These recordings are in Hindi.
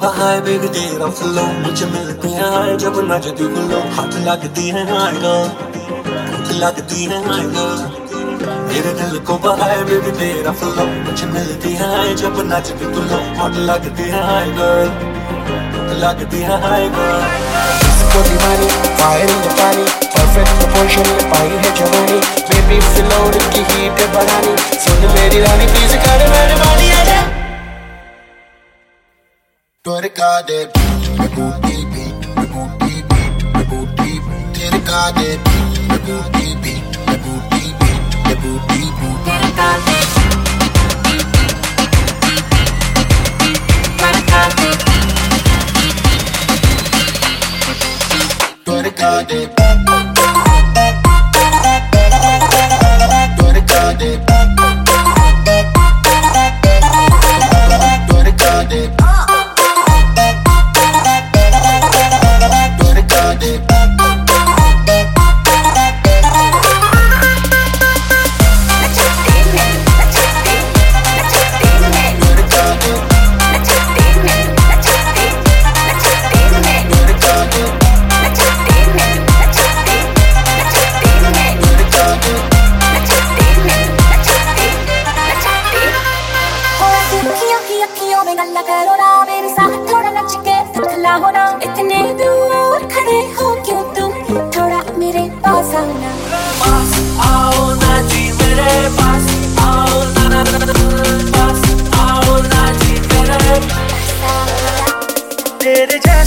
बेबी तेरा फ्लो मुझे मिलते हैं जब नजदी गुलो हाथ लगती है आएगा भूख लगती है आएगा मेरे दिल को बहाए बेबी तेरा फ्लो मुझे मिलती है जब नजदी गुलो हाथ लगती है आएगा लगती है आएगा इसको दीवानी fire in the pani perfect proportion में पाई है जवानी। बेबी फ्लोर की हीट बढ़ानी। सुन मेरी रानी प्लीज़ कर मेरे Twerka de beat, me booty beat, me booty beat, me booty beat. Twerka de beat, me booty beat, me booty beat, me booty beat. Twerka de Twerka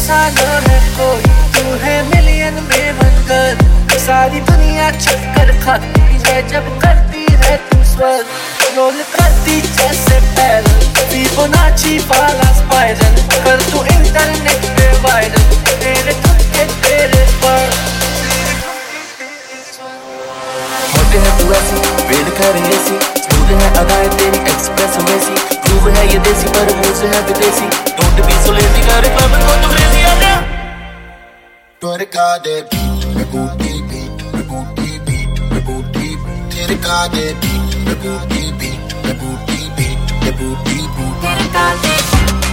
जैसा न है कोई, तू है मिलियन में बनकर सारी दुनिया चक्कर खाती है, जब करती है तू स्वर्ग रोल करती जैसे पैर, फिबोनाची वाला स्पाइरल कर तू इंटरनेट पे वायरल तेरे ठुमके तेरे पर। होते है तू ऐसी, वेद करे ऐसी। स्मूथ है अदाएँ तेरी एक्सप्रेस वैसी। प्रूव है ये देसी, पर से है विदेशी। Don't be recorded beat, we go deep beat, we go deep beat, we go deep. They recorded beat, we go deep beat, we go deep beat, we go deep. They recorded beat.